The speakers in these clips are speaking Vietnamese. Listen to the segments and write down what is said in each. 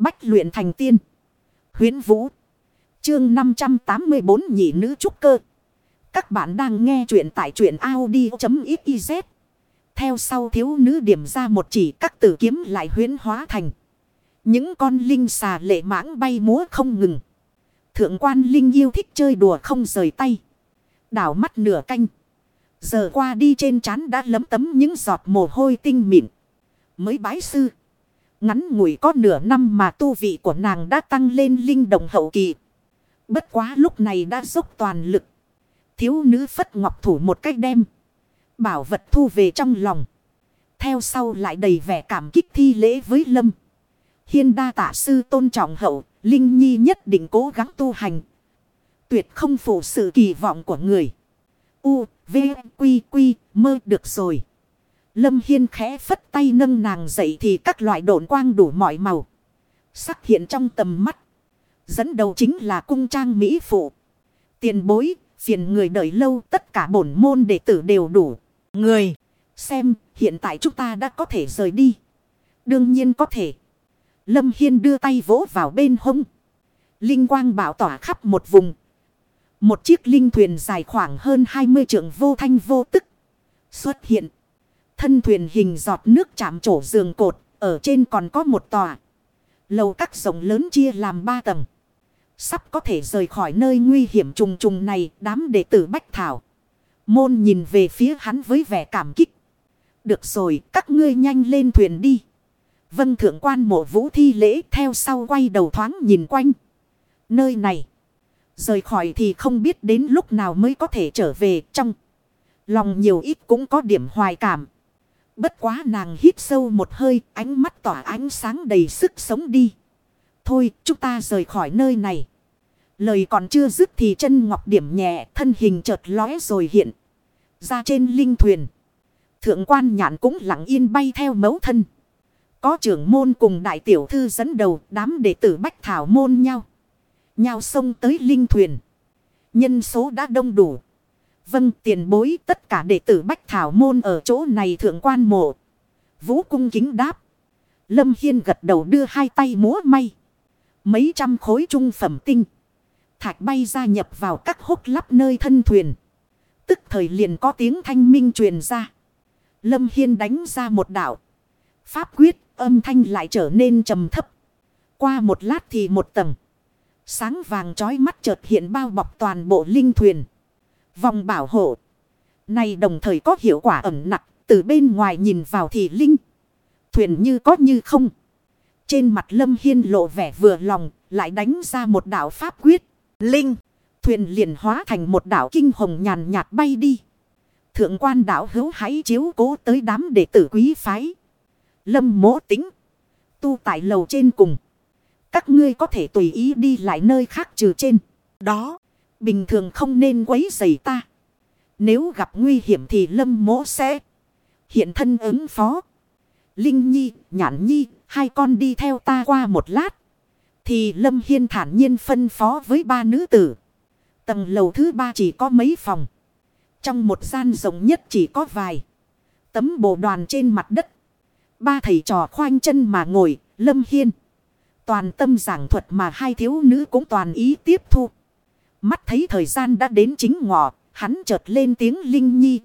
Bách luyện thành tiên. Huyến Vũ. Chương 584 nhị nữ trúc cơ. Các bạn đang nghe truyện tại truyện Audi.xyz. Theo sau thiếu nữ điểm ra một chỉ các tử kiếm lại huyến hóa thành. Những con linh xà lệ mãng bay múa không ngừng. Thượng quan linh yêu thích chơi đùa không rời tay. Đảo mắt nửa canh. Giờ qua đi trên trán đã lấm tấm những giọt mồ hôi tinh mịn. Mới bái sư. Ngắn ngủi có nửa năm mà tu vị của nàng đã tăng lên linh đồng hậu kỳ. Bất quá lúc này đã dốc toàn lực. Thiếu nữ phất ngọc thủ một cách đem. Bảo vật thu về trong lòng. Theo sau lại đầy vẻ cảm kích thi lễ với Lâm. Hiên đa tạ sư tôn trọng hậu. Linh Nhi nhất định cố gắng tu hành. Tuyệt không phụ sự kỳ vọng của người. U, V, Quy, Quy, mơ được rồi. Lâm Hiên khẽ phất tay nâng nàng dậy thì các loại độn quang đủ mọi màu. Sắc hiện trong tầm mắt. Dẫn đầu chính là cung trang Mỹ Phụ. Tiền bối, phiền người đợi lâu tất cả bổn môn đệ tử đều đủ. Người, xem, hiện tại chúng ta đã có thể rời đi. Đương nhiên có thể. Lâm Hiên đưa tay vỗ vào bên hông. Linh quang bảo tỏa khắp một vùng. Một chiếc linh thuyền dài khoảng hơn 20 trượng vô thanh vô tức. Xuất hiện. Thân thuyền hình giọt nước chạm chỗ giường cột. Ở trên còn có một tòa. Lầu các rộng lớn chia làm ba tầng. Sắp có thể rời khỏi nơi nguy hiểm trùng trùng này. Đám đệ tử Bách Thảo. Môn nhìn về phía hắn với vẻ cảm kích. Được rồi, các ngươi nhanh lên thuyền đi. Vân thượng quan mộ vũ thi lễ theo sau quay đầu thoáng nhìn quanh. Nơi này. Rời khỏi thì không biết đến lúc nào mới có thể trở về, trong. Lòng nhiều ít cũng có điểm hoài cảm. Bất quá nàng hít sâu một hơi, ánh mắt tỏa ánh sáng đầy sức sống đi. Thôi, chúng ta rời khỏi nơi này. Lời còn chưa dứt thì chân ngọc điểm nhẹ, thân hình chợt lóe rồi hiện. Ra trên linh thuyền. Thượng quan nhạn cũng lặng yên bay theo mẫu thân. Có trưởng môn cùng đại tiểu thư dẫn đầu đám đệ tử bách thảo môn nhau. Nhau sông tới linh thuyền. Nhân số đã đông đủ. Vâng tiền bối, tất cả đệ tử Bách Thảo Môn ở chỗ này thượng quan mộ. Vũ cung kính đáp. Lâm Hiên gật đầu đưa hai tay múa may. Mấy trăm khối trung phẩm tinh. Thạch bay ra nhập vào các hốc lắp nơi thân thuyền. Tức thời liền có tiếng thanh minh truyền ra. Lâm Hiên đánh ra một đảo Pháp quyết, âm thanh lại trở nên trầm thấp. Qua một lát thì một tầng. Sáng vàng trói mắt chợt hiện bao bọc toàn bộ linh thuyền. Vòng bảo hộ. Này đồng thời có hiệu quả ẩm nặng. Từ bên ngoài nhìn vào thì linh. Thuyền như có như không. Trên mặt lâm hiên lộ vẻ vừa lòng. Lại đánh ra một đạo pháp quyết. Linh. Thuyền liền hóa thành một đảo kinh hồng nhàn nhạt bay đi. Thượng quan đảo hữu hãy chiếu cố tới đám đệ tử quý phái. Lâm mỗ tính. Tu tại lầu trên cùng. Các ngươi có thể tùy ý đi lại nơi khác trừ trên. Đó. Bình thường không nên quấy rầy ta. Nếu gặp nguy hiểm thì lâm mỗ sẽ hiện thân ứng phó. Linh Nhi, Nhãn Nhi, hai con đi theo ta qua một lát. Thì Lâm Hiên thản nhiên phân phó với ba nữ tử. Tầng lầu thứ ba chỉ có mấy phòng. Trong một gian rộng nhất chỉ có vài. Tấm bộ đoàn trên mặt đất. Ba thầy trò khoanh chân mà ngồi, Lâm Hiên. Toàn tâm giảng thuật mà hai thiếu nữ cũng toàn ý tiếp thu. Mắt thấy thời gian đã đến chính ngọ, hắn chợt lên tiếng Linh Nhi.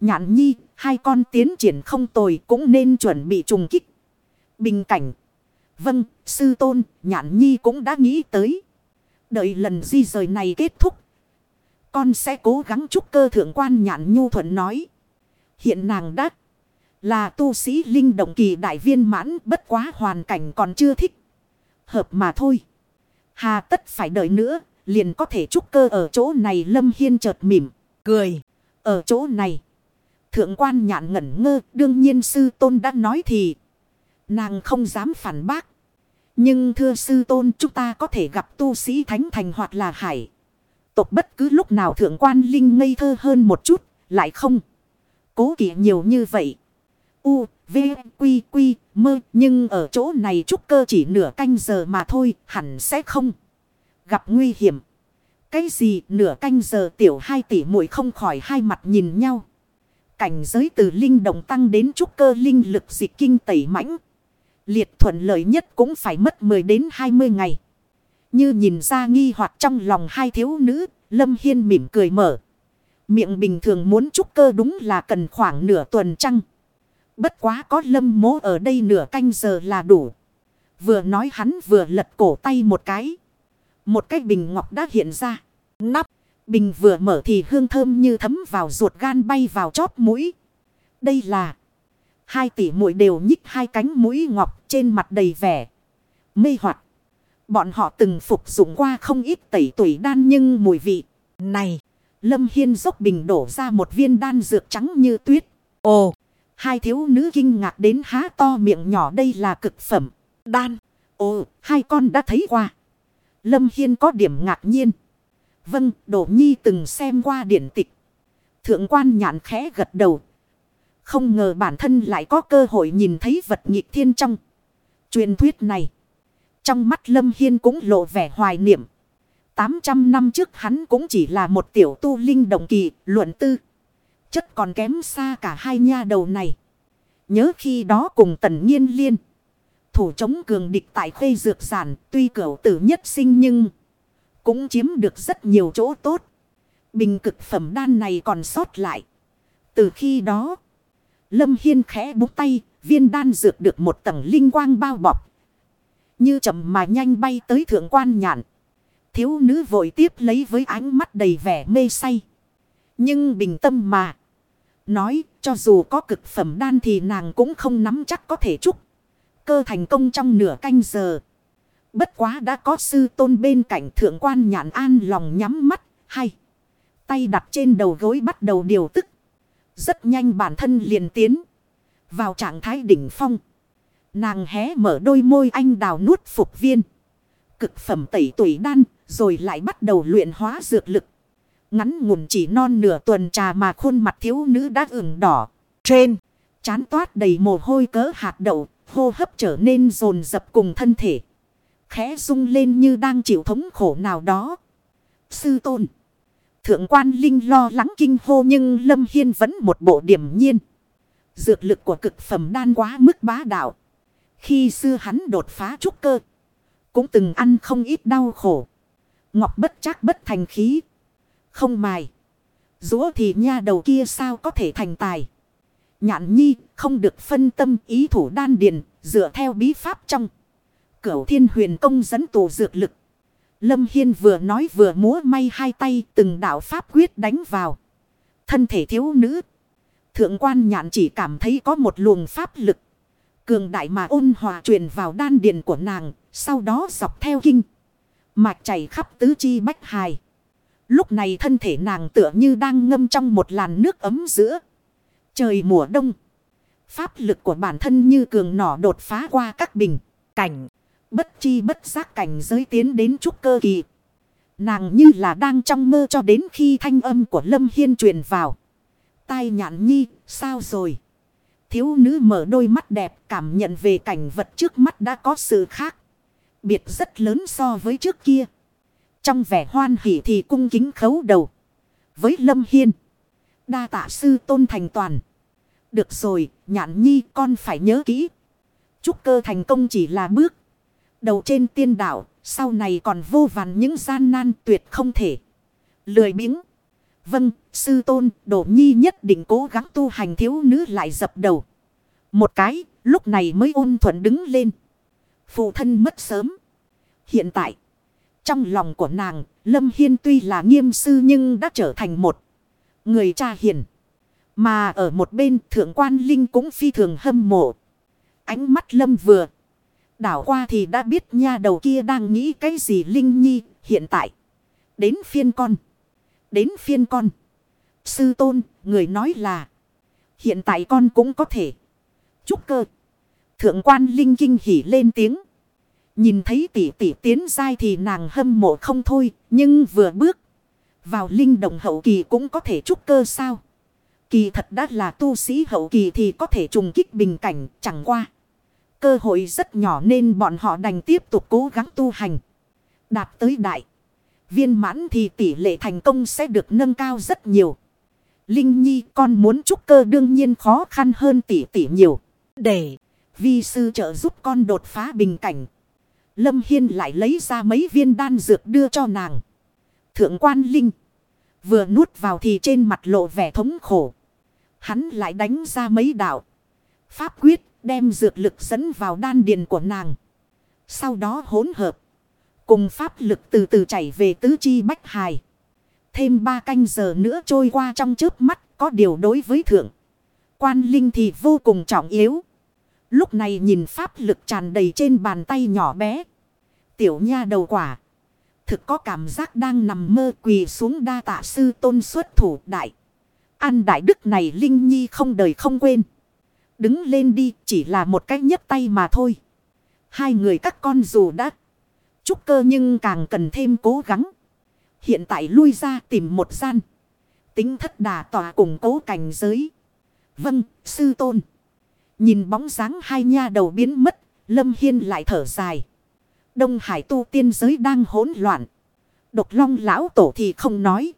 Nhạn Nhi, hai con tiến triển không tồi cũng nên chuẩn bị trùng kích. Bình cảnh. Vâng, sư tôn, Nhạn Nhi cũng đã nghĩ tới. Đợi lần di rời này kết thúc. Con sẽ cố gắng chúc cơ thượng quan Nhạn Nhu thuận nói. Hiện nàng đã là tu sĩ linh động kỳ đại viên mãn bất quá hoàn cảnh còn chưa thích. Hợp mà thôi. Hà tất phải đợi nữa liền có thể trúc cơ ở chỗ này lâm hiên chợt mỉm, cười. Ở chỗ này, thượng quan nhạn ngẩn ngơ, đương nhiên sư tôn đã nói thì, nàng không dám phản bác. Nhưng thưa sư tôn chúng ta có thể gặp tu sĩ thánh thành hoặc là hải. Tộc bất cứ lúc nào thượng quan linh ngây thơ hơn một chút, lại không. Cố kỵ nhiều như vậy. U, V, Quy, Quy, mơ. Nhưng ở chỗ này trúc cơ chỉ nửa canh giờ mà thôi, hẳn sẽ không gặp nguy hiểm. Cái gì nửa canh giờ tiểu hai tỷ muội không khỏi hai mặt nhìn nhau. Cảnh giới từ linh động tăng đến trúc cơ linh lực dịch kinh tẩy mãnh. Liệt thuận lợi nhất cũng phải mất 10 đến 20 ngày. Như nhìn ra nghi hoặc trong lòng hai thiếu nữ, Lâm Hiên mỉm cười mở. Miệng bình thường muốn trúc cơ đúng là cần khoảng nửa tuần trăng. Bất quá có lâm mố ở đây nửa canh giờ là đủ. Vừa nói hắn vừa lật cổ tay một cái. Một cái bình ngọc đã hiện ra. Nắp. Bình vừa mở thì hương thơm như thấm vào ruột gan bay vào chóp mũi. Đây là. Hai tỷ mũi đều nhích hai cánh mũi ngọc trên mặt đầy vẻ. Mê hoặc Bọn họ từng phục dụng qua không ít tẩy tuổi đan nhưng mùi vị. Này. Lâm Hiên dốc bình đổ ra một viên đan dược trắng như tuyết. Ồ. Hai thiếu nữ kinh ngạc đến há to miệng nhỏ đây là cực phẩm. Đan. Ồ. Hai con đã thấy qua. Lâm Hiên có điểm ngạc nhiên. Vâng. Đỗ nhi từng xem qua điển tịch. Thượng quan nhạn khẽ gật đầu. Không ngờ bản thân lại có cơ hội nhìn thấy vật nhịp thiên trong. Truyền thuyết này. Trong mắt Lâm Hiên cũng lộ vẻ hoài niệm. 800 năm trước hắn cũng chỉ là một tiểu tu linh đồng kỳ, luận tư. Chất còn kém xa cả hai nha đầu này. Nhớ khi đó cùng tần nhiên liên. Thủ chống cường địch tại khuê dược sản, tuy cửu tử nhất sinh nhưng cũng chiếm được rất nhiều chỗ tốt. Bình cực phẩm đan này còn sót lại. Từ khi đó, Lâm Hiên khẽ búng tay, viên đan dược được một tầng linh quang bao bọc. Như chậm mà nhanh bay tới thượng quan nhạn. Thiếu nữ vội tiếp lấy với ánh mắt đầy vẻ mê say. Nhưng bình tâm mà. Nói cho dù có cực phẩm đan thì nàng cũng không nắm chắc có thể chúc. Cơ thành công trong nửa canh giờ. Bất quá đã có sư tôn bên cạnh thượng quan nhạn an lòng nhắm mắt hay. Tay đặt trên đầu gối bắt đầu điều tức. Rất nhanh bản thân liền tiến. Vào trạng thái đỉnh phong. Nàng hé mở đôi môi anh đào nuốt phục viên. Cực phẩm tẩy tuổi đan, rồi lại bắt đầu luyện hóa dược lực. Ngắn ngủn chỉ non nửa tuần trà mà khuôn mặt thiếu nữ đã ửng đỏ. Trên, chán toát đầy mồ hôi cỡ hạt đậu, hô hấp trở nên rồn rập cùng thân thể. Khẽ rung lên như đang chịu thống khổ nào đó. Sư tôn. Thượng quan Linh lo lắng kinh hô nhưng Lâm Hiên vẫn một bộ điểm nhiên. Dược lực của cực phẩm đan quá mức bá đạo. Khi xưa hắn đột phá trúc cơ. Cũng từng ăn không ít đau khổ. Ngọc bất chắc bất thành khí. Không mài. Rũa thì nha đầu kia sao có thể thành tài. Nhạn nhi không được phân tâm ý thủ đan điền. Dựa theo bí pháp trong. Cửu thiên huyền công dẫn tù dược lực. Lâm Hiên vừa nói vừa múa may hai tay từng đạo pháp quyết đánh vào. Thân thể thiếu nữ. Thượng quan nhạn chỉ cảm thấy có một luồng pháp lực. Cường đại mà ôn hòa truyền vào đan điền của nàng. Sau đó dọc theo kinh. Mạch chảy khắp tứ chi bách hài. Lúc này thân thể nàng tựa như đang ngâm trong một làn nước ấm giữa. Trời mùa đông. Pháp lực của bản thân như cường nỏ đột phá qua các bình. Cảnh. Bất chi bất giác cảnh giới tiến đến trúc cơ kỳ. Nàng như là đang trong mơ cho đến khi thanh âm của Lâm Hiên truyền vào. Tai nhạn nhi, sao rồi? Thiếu nữ mở đôi mắt đẹp cảm nhận về cảnh vật trước mắt đã có sự khác. Biệt rất lớn so với trước kia. Trong vẻ hoan hỷ thì cung kính khấu đầu. Với Lâm Hiên. Đa tạ sư tôn thành toàn. Được rồi, nhạn nhi con phải nhớ kỹ. Chúc cơ thành công chỉ là bước. Đầu trên tiên đạo, sau này còn vô vàn những gian nan tuyệt không thể. Lười biếng. Vâng, sư tôn, đổ nhi nhất định cố gắng tu hành thiếu nữ lại dập đầu. Một cái, lúc này mới ôn thuận đứng lên. Phụ thân mất sớm. Hiện tại, trong lòng của nàng, Lâm Hiên tuy là nghiêm sư nhưng đã trở thành một người cha hiền. Mà ở một bên thượng quan Linh cũng phi thường hâm mộ. Ánh mắt Lâm vừa đảo qua thì đã biết nha đầu kia đang nghĩ cái gì Linh Nhi hiện tại. Đến phiên con. Đến phiên con. Sư tôn, người nói là. Hiện tại con cũng có thể. Chúc cơ. Thượng quan Linh kinh hỉ lên tiếng. Nhìn thấy tỷ tỷ tiến dai thì nàng hâm mộ không thôi. Nhưng vừa bước vào linh động hậu kỳ cũng có thể chúc cơ sao. Kỳ thật đã là tu sĩ hậu kỳ thì có thể trùng kích bình cảnh, chẳng qua. Cơ hội rất nhỏ nên bọn họ đành tiếp tục cố gắng tu hành. Đạt tới đại. Viên mãn thì tỷ lệ thành công sẽ được nâng cao rất nhiều. Linh Nhi, con muốn trúc cơ đương nhiên khó khăn hơn tỷ tỷ nhiều. Để Vi sư trợ giúp con đột phá bình cảnh. Lâm Hiên lại lấy ra mấy viên đan dược đưa cho nàng. Thượng quan Linh. Vừa nuốt vào thì trên mặt lộ vẻ thống khổ. Hắn lại đánh ra mấy đạo. Pháp quyết đem dược lực dẫn vào đan điền của nàng. Sau đó hỗn hợp. Cùng pháp lực từ từ chảy về tứ chi bách hài. Thêm ba canh giờ nữa trôi qua trong trước mắt có điều đối với thượng. Quan linh thì vô cùng trọng yếu. Lúc này nhìn pháp lực tràn đầy trên bàn tay nhỏ bé. Tiểu nha đầu quả. Thực có cảm giác đang nằm mơ quỳ xuống đa tạ sư tôn xuất thủ đại. Ăn đại đức này Linh Nhi không đời không quên. Đứng lên đi chỉ là một cách nhấp tay mà thôi. Hai người các con dù đã trúc cơ nhưng càng cần thêm cố gắng. Hiện tại lui ra tìm một gian. Tính thất đà tỏa cùng cố cảnh giới. Vâng, sư tôn. Nhìn bóng dáng hai nha đầu biến mất, Lâm Hiên lại thở dài. Đông Hải tu tiên giới đang hỗn loạn. Độc long lão tổ thì không nói.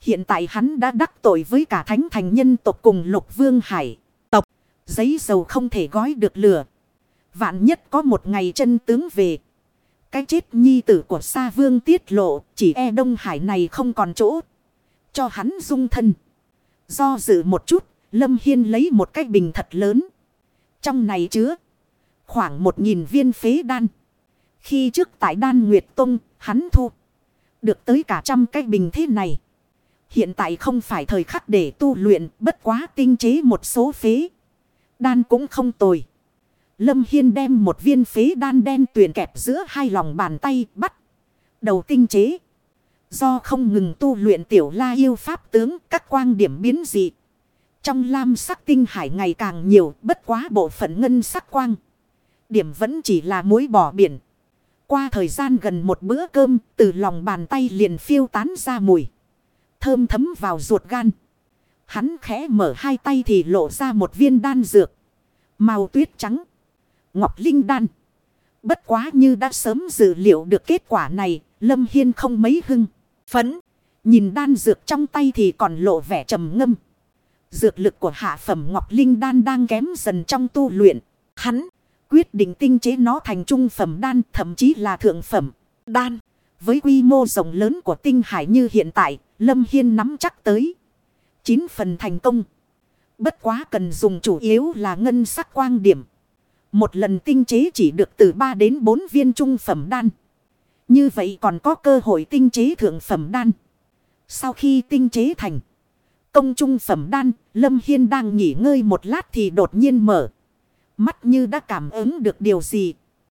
Hiện tại hắn đã đắc tội với cả thánh thành nhân tộc cùng lục vương hải. Tộc, giấy dầu không thể gói được lửa. Vạn nhất có một ngày chân tướng về. Cái chết nhi tử của Sa Vương tiết lộ, chỉ e Đông Hải này không còn chỗ. Cho hắn dung thân. Do dự một chút, Lâm Hiên lấy một cái bình thật lớn. Trong này chứa khoảng một nghìn viên phế đan. Khi trước tại đan Nguyệt Tông, hắn thu. Được tới cả trăm cái bình thế này. Hiện tại không phải thời khắc để tu luyện, bất quá tinh chế một số phế. Đan cũng không tồi. Lâm Hiên đem một viên phế đan đen tuyển kẹp giữa hai lòng bàn tay bắt. Đầu tinh chế. Do không ngừng tu luyện tiểu la yêu pháp tướng các quang điểm biến dị. Trong lam sắc tinh hải ngày càng nhiều bất quá bộ phận ngân sắc quang. Điểm vẫn chỉ là muối bỏ biển. Qua thời gian gần một bữa cơm, từ lòng bàn tay liền phiêu tán ra mùi. Thơm thấm vào ruột gan. Hắn khẽ mở hai tay thì lộ ra một viên đan dược. Màu tuyết trắng. Ngọc Linh đan. Bất quá như đã sớm dự liệu được kết quả này. Lâm Hiên không mấy hưng. Phấn. Nhìn đan dược trong tay thì còn lộ vẻ trầm ngâm. Dược lực của hạ phẩm Ngọc Linh đan đang kém dần trong tu luyện. Hắn quyết định tinh chế nó thành trung phẩm đan thậm chí là thượng phẩm đan. Với quy mô rộng lớn của tinh hải như hiện tại, Lâm Hiên nắm chắc tới. 9 phần thành công. Bất quá cần dùng chủ yếu là ngân sắc quang điểm. Một lần tinh chế chỉ được từ 3 đến 4 viên trung phẩm đan. Như vậy còn có cơ hội tinh chế thượng phẩm đan. Sau khi tinh chế thành công trung phẩm đan, Lâm Hiên đang nghỉ ngơi một lát thì đột nhiên mở. Mắt như đã cảm ứng được điều gì.